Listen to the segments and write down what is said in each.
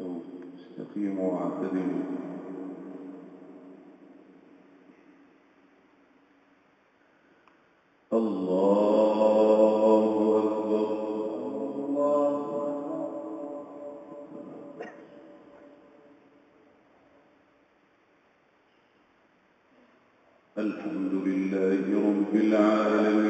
استقيموا واعتدلوا الله أكبر. الله الحمد لله رب العالمين.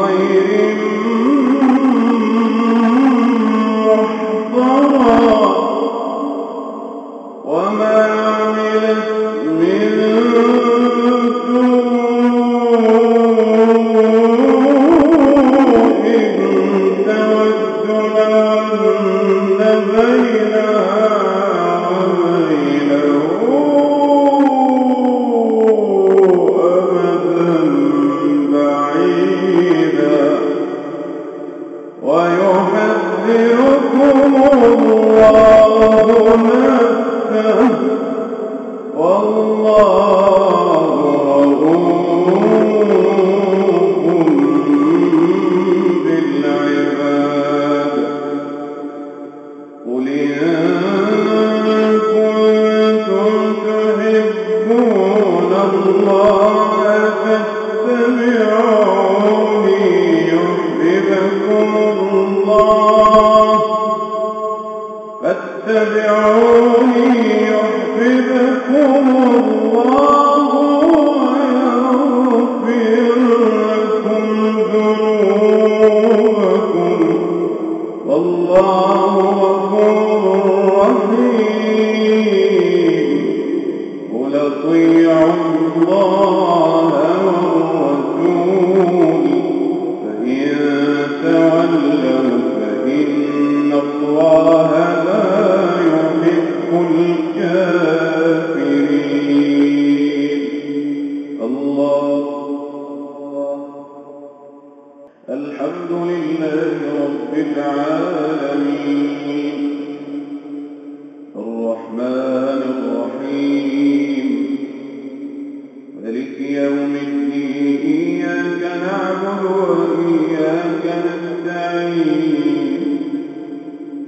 غير محضرا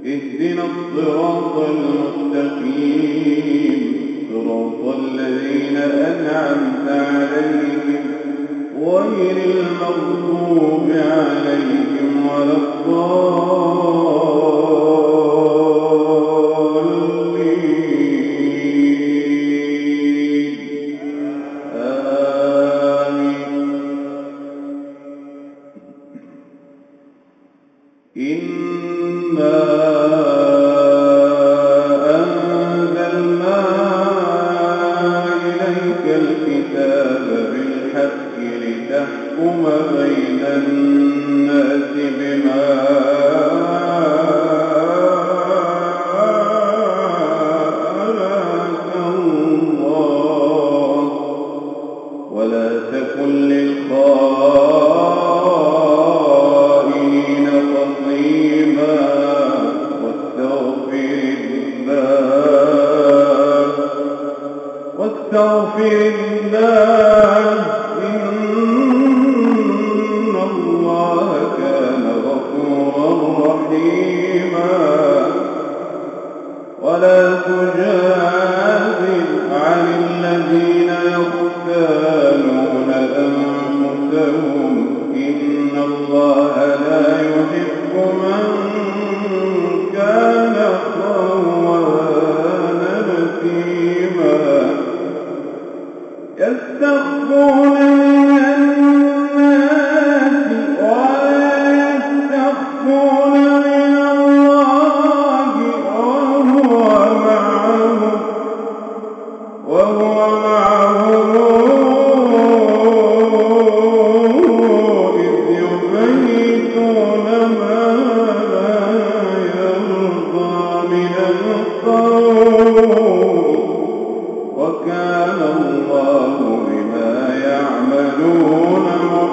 اهدنا الصراط المستقيم. صراط الذين أنعمت عليهم. غير المغضوب عليهم ولا الضالين. آمين. إِنَّا كل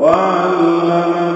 وعلم